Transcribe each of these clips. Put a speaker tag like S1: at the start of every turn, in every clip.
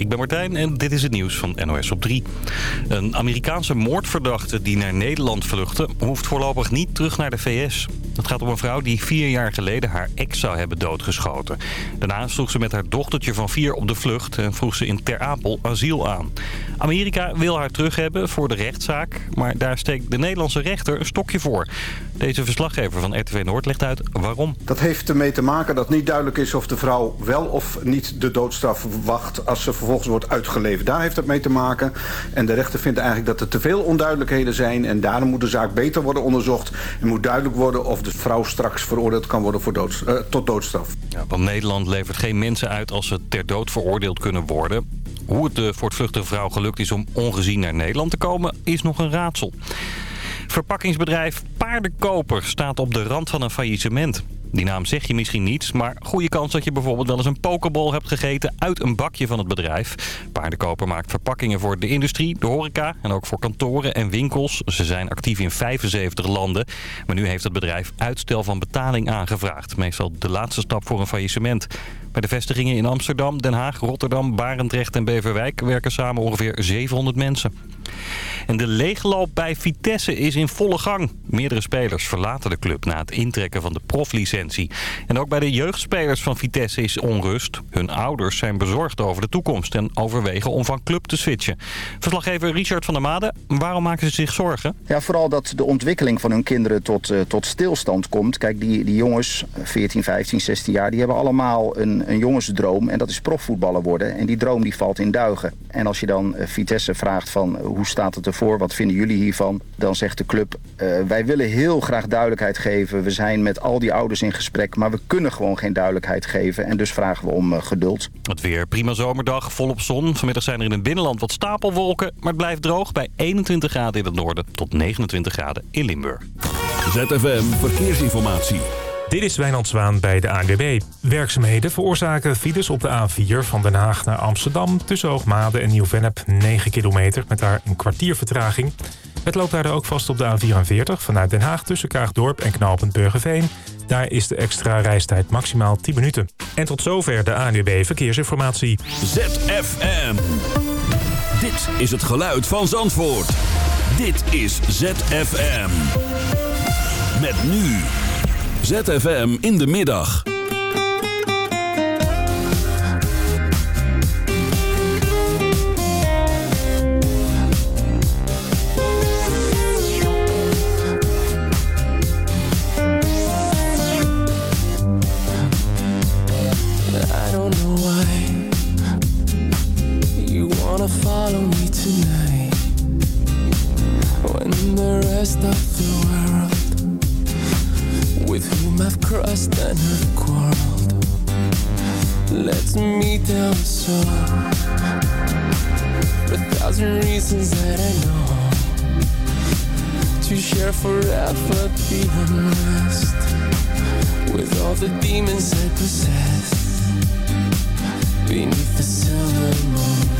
S1: ik ben Martijn en dit is het nieuws van NOS op 3. Een Amerikaanse moordverdachte die naar Nederland vluchtte... hoeft voorlopig niet terug naar de VS. Het gaat om een vrouw die vier jaar geleden haar ex zou hebben doodgeschoten. Daarna sloeg ze met haar dochtertje van vier op de vlucht... en vroeg ze in Ter Apel asiel aan. Amerika wil haar terug hebben voor de rechtszaak... maar daar steekt de Nederlandse rechter een stokje voor. Deze verslaggever van RTV Noord legt uit waarom.
S2: Dat heeft ermee te maken dat niet duidelijk is of de vrouw wel of niet de doodstraf wacht... als ze wordt uitgeleverd. Daar heeft het mee te maken. En de rechter vindt eigenlijk dat er te veel onduidelijkheden zijn... en daarom moet de zaak beter worden onderzocht. En moet duidelijk worden of de vrouw straks veroordeeld kan worden voor doods, uh, tot doodstraf.
S1: Ja, want Nederland levert geen mensen uit als ze ter dood veroordeeld kunnen worden. Hoe het de voortvluchtige vrouw gelukt is om ongezien naar Nederland te komen, is nog een raadsel. Verpakkingsbedrijf Paardenkoper staat op de rand van een faillissement. Die naam zeg je misschien niets, maar goede kans dat je bijvoorbeeld wel eens een pokeball hebt gegeten uit een bakje van het bedrijf. Paardenkoper maakt verpakkingen voor de industrie, de horeca en ook voor kantoren en winkels. Ze zijn actief in 75 landen, maar nu heeft het bedrijf uitstel van betaling aangevraagd. Meestal de laatste stap voor een faillissement. Bij de vestigingen in Amsterdam, Den Haag, Rotterdam, Barendrecht en Beverwijk werken samen ongeveer 700 mensen. En de leegloop bij Vitesse is in volle gang. Meerdere spelers verlaten de club na het intrekken van de proflicentie. En ook bij de jeugdspelers van Vitesse is onrust. Hun ouders zijn bezorgd over de toekomst en overwegen om van club te switchen. Verslaggever Richard van der Made, waarom maken ze zich zorgen?
S3: Ja, vooral dat de ontwikkeling van hun kinderen tot, uh, tot stilstand komt. Kijk, die, die jongens, 14, 15, 16 jaar, die hebben allemaal een, een jongensdroom. En dat is profvoetballer worden. En die droom die valt in duigen. En als je dan uh, Vitesse vraagt van uh, hoe staat het ervoor, wat vinden jullie hiervan? Dan zegt de club, wij willen heel graag duidelijkheid geven. We zijn met al die ouders in gesprek, maar we kunnen gewoon geen duidelijkheid geven. En dus vragen we om geduld.
S1: Het weer, prima zomerdag, volop zon. Vanmiddag zijn er in het binnenland wat stapelwolken, maar het blijft droog bij 21 graden in het noorden tot 29 graden in Limburg.
S4: ZFM Verkeersinformatie.
S5: Dit is Wijnand Zwaan bij de ANWB. Werkzaamheden veroorzaken files op de A4 van Den Haag naar Amsterdam... tussen Hoogmade en Nieuw-Vennep 9 kilometer met daar een kwartier vertraging. Het loopt daar ook vast op de A44 vanuit Den Haag tussen Kaagdorp en Knaalpunt Burgerveen. Daar is de extra reistijd maximaal 10 minuten. En tot zover de ANWB Verkeersinformatie.
S4: ZFM. Dit is het geluid van Zandvoort. Dit is ZFM. Met nu... ZFM in de middag.
S6: Follow me tonight when the rest of the world with whom I've crossed and have quarreled lets me down so a thousand reasons that I know to share forever the unrest with all the demons I possess beneath the silver moon.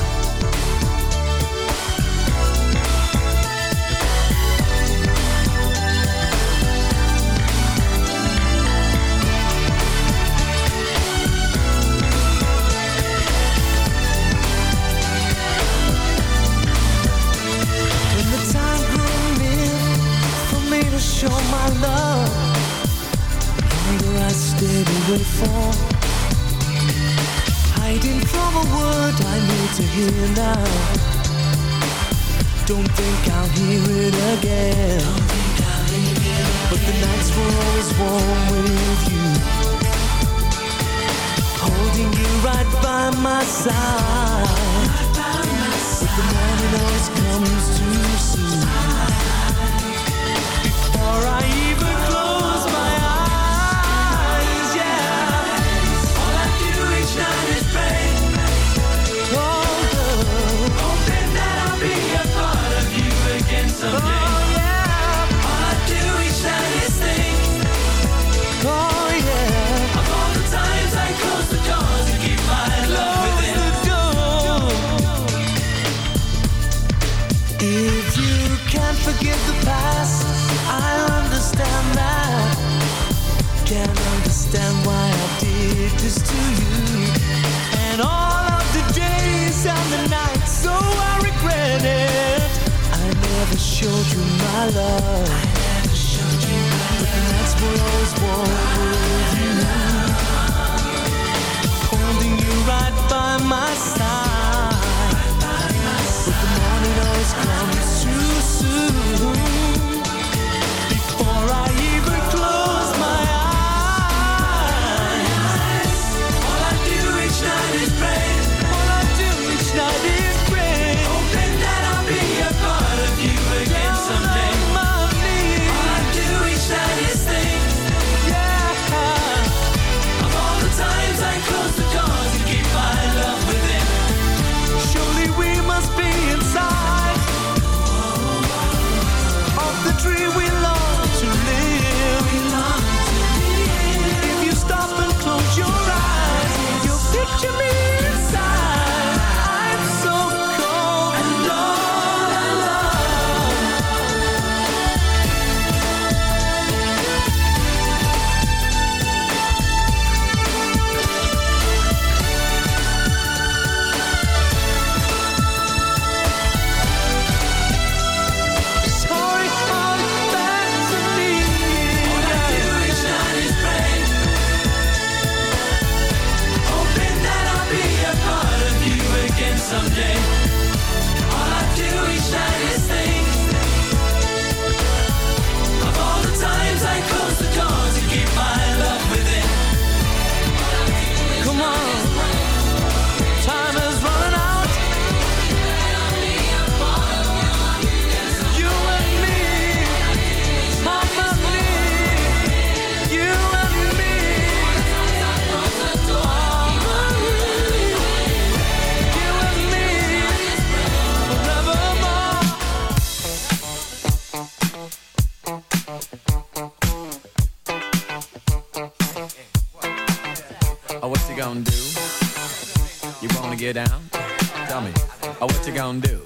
S7: gonna do?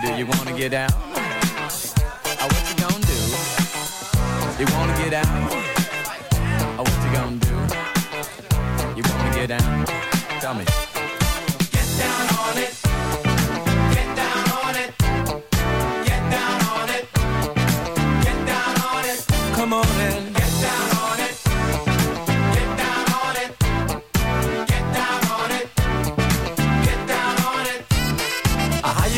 S7: Do you wanna get down? Oh, what you gonna do? You wanna get out? Oh, what you gonna do? You wanna get down? Tell me. Get down on it. Come on and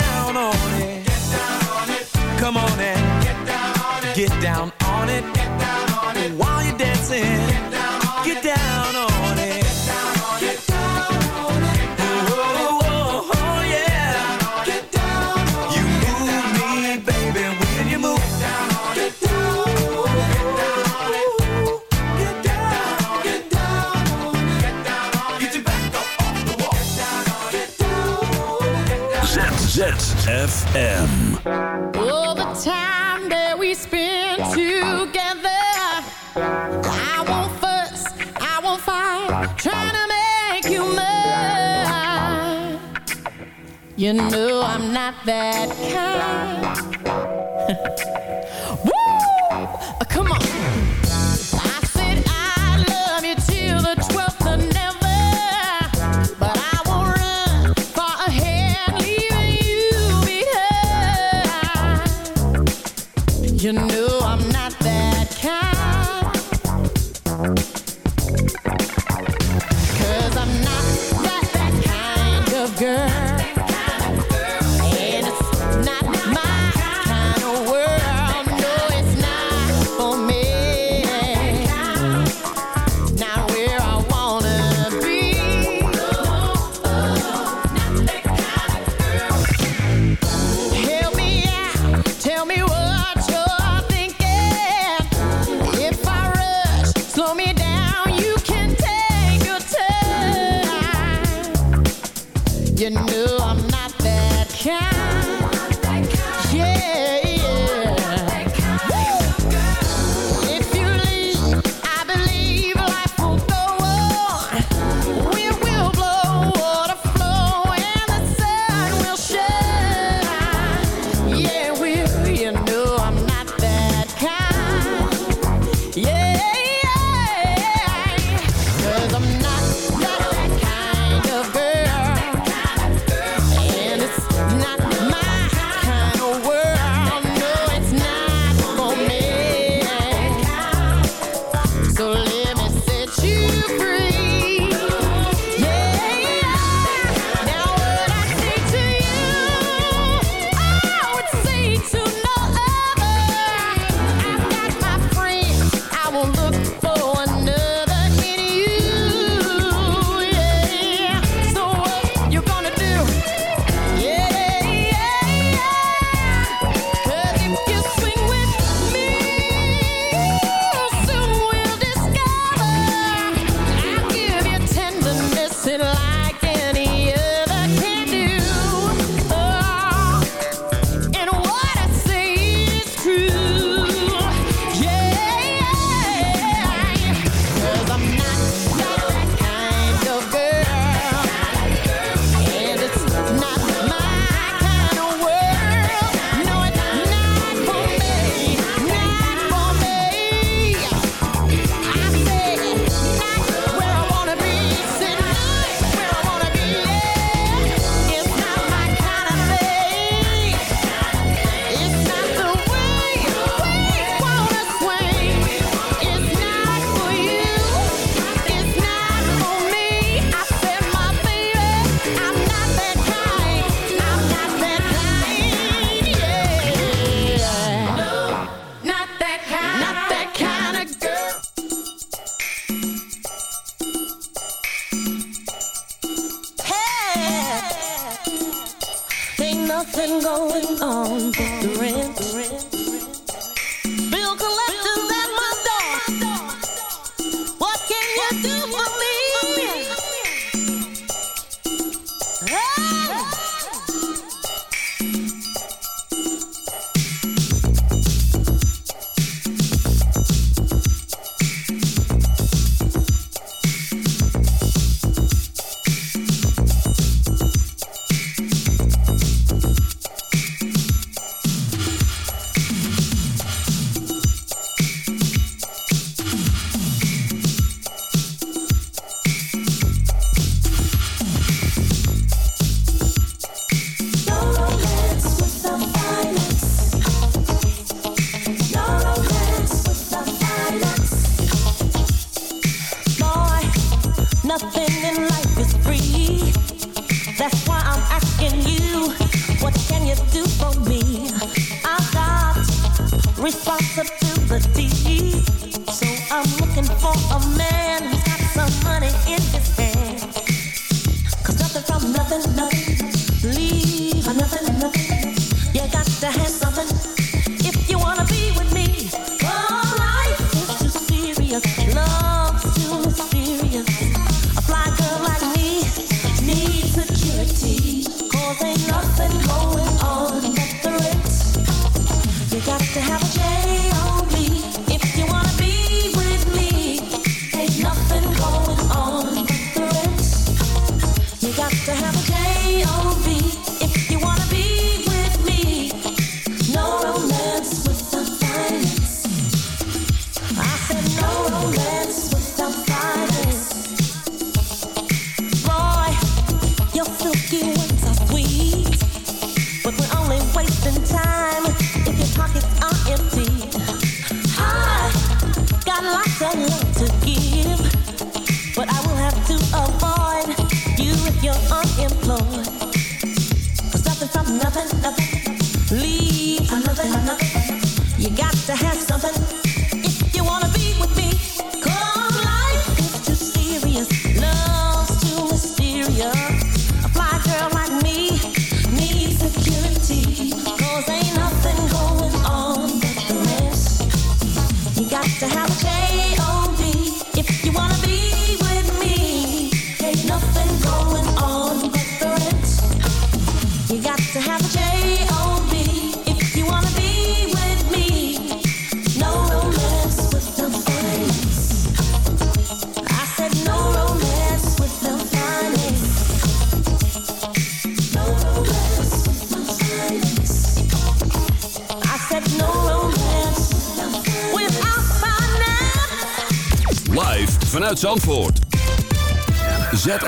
S7: down on it. Get down on it. Come on and get down on it. Get down on it. Get down
S4: FM.
S8: All the time that we spend together, I won't fuss, I won't fight, trying to make you mine. You know I'm not that kind.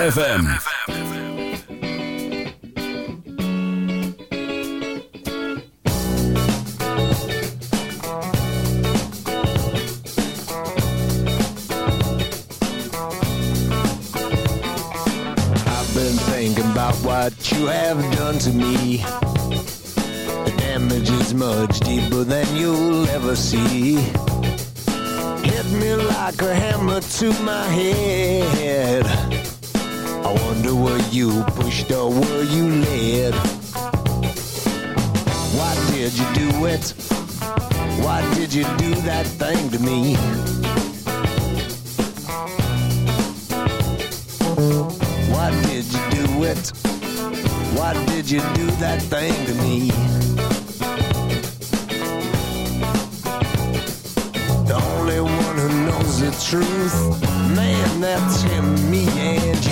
S4: ZFM.
S9: What you have done to me. The damage is much deeper than you'll ever see. Hit me like a hammer to my head. I wonder where you pushed or where you led? Why did you do it? Why did you do that thing to me? Why did you do it? Why did you do that thing to me? The only one who knows the truth, man, that's him, me and you.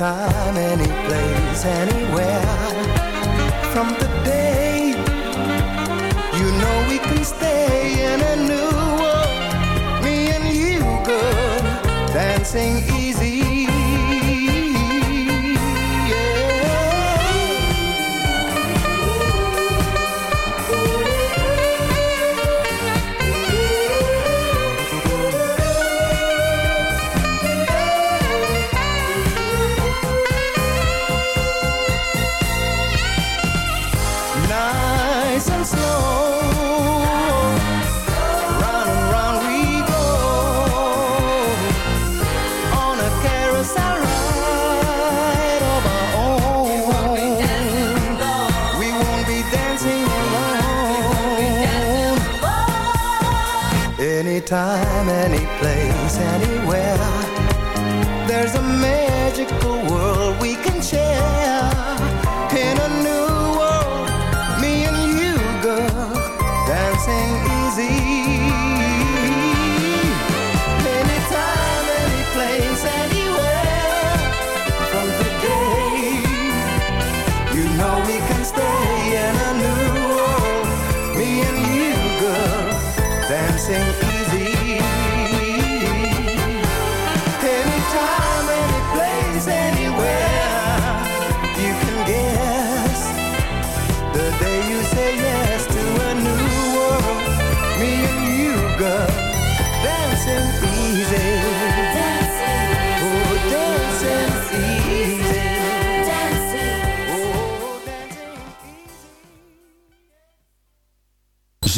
S10: Anytime, any place, anywhere. From today,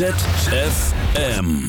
S4: ZFM.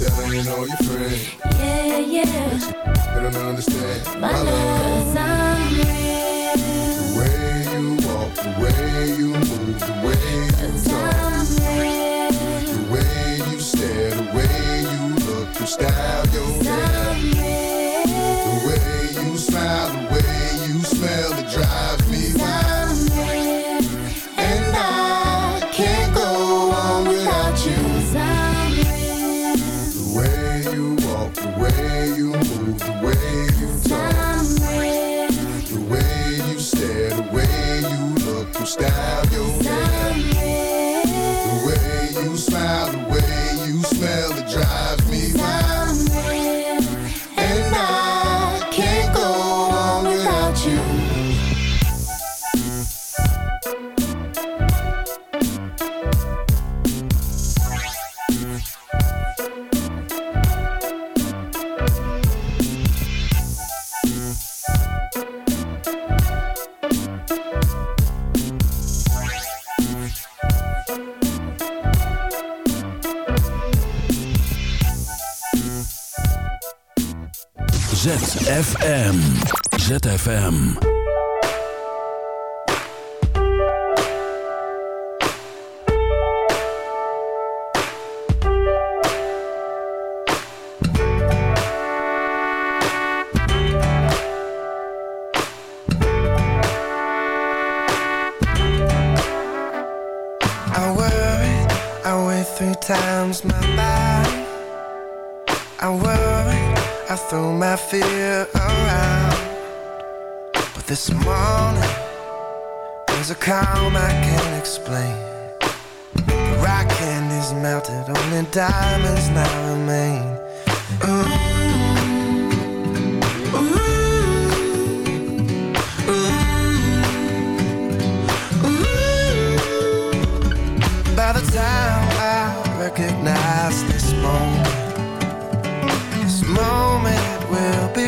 S11: Telling all your friends?
S12: yeah, yeah.
S11: They don't understand.
S12: My love's I'm real.
S11: The way you walk, the way you move, the way you talk, the way you stare, the way you look, your style, your hair, the way you smile, the way you smell, it drives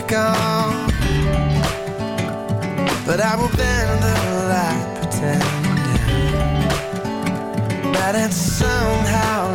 S13: fickle But I
S9: will bend the light pretend. That it's somehow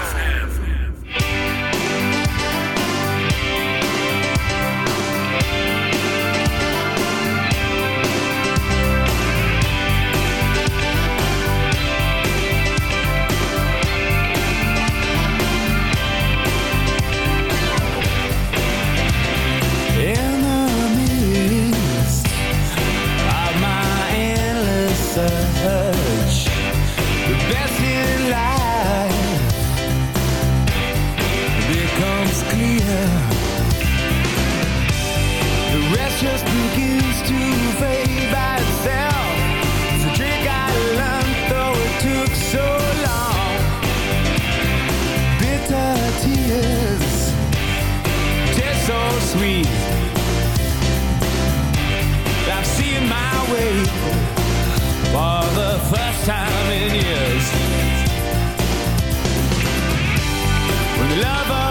S6: sweet. I've seen my way For the first time in years. When the love